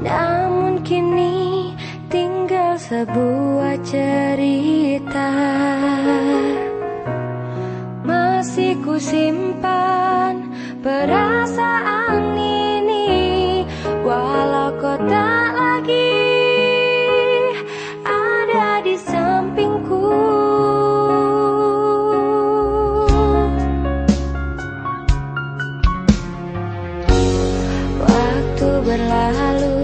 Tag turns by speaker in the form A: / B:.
A: Namun kini tinggal sebuah cerita. Masih ku simpan berat berlalu